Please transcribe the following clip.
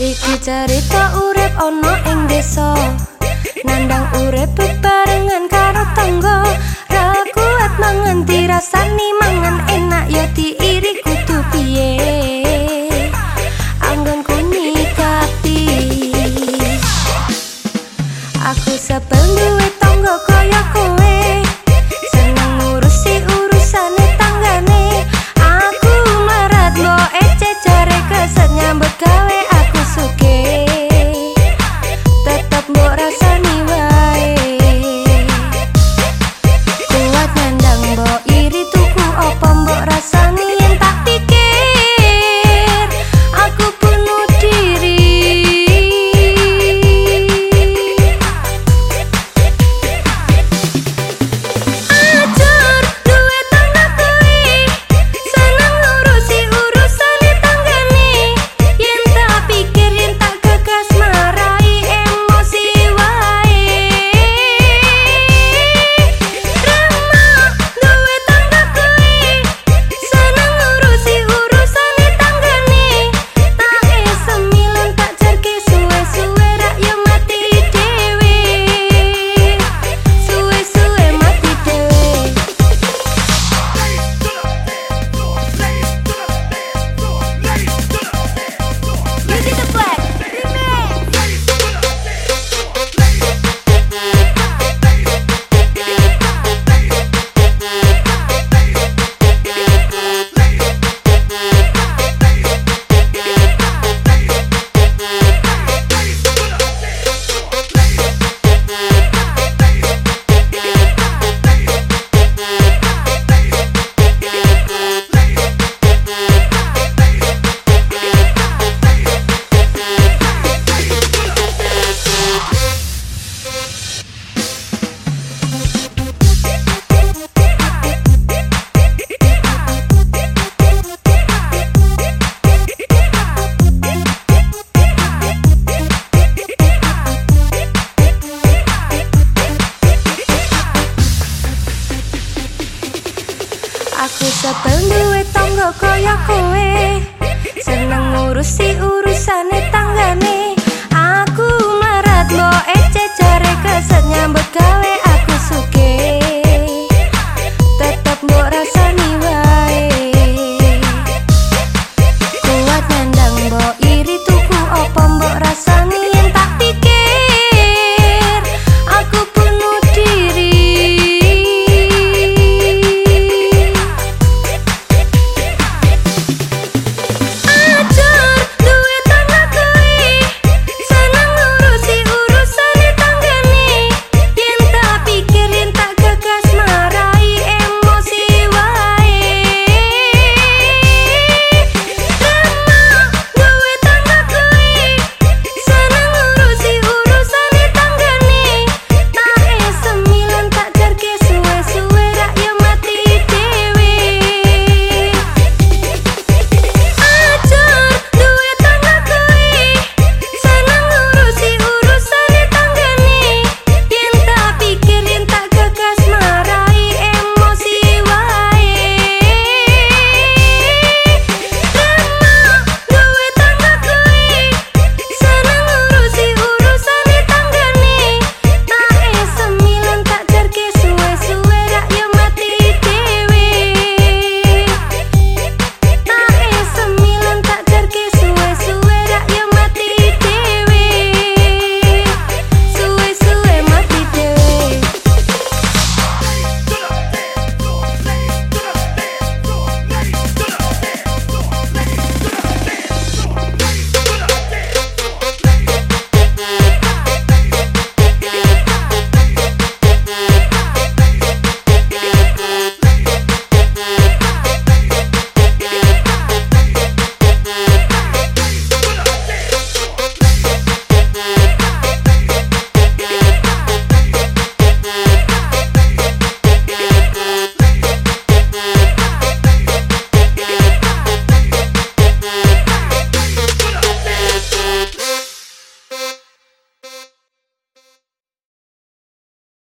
Iki cerita urip ana ing desa. Nandang urip bebarengan karo tangga. Ra kuat mangan dirasani mangan Gatel duwe tangga kaya kowe. Seneng ngurusi urusane tanggane. Aku marat mbok ece jare keset nyambut gawe.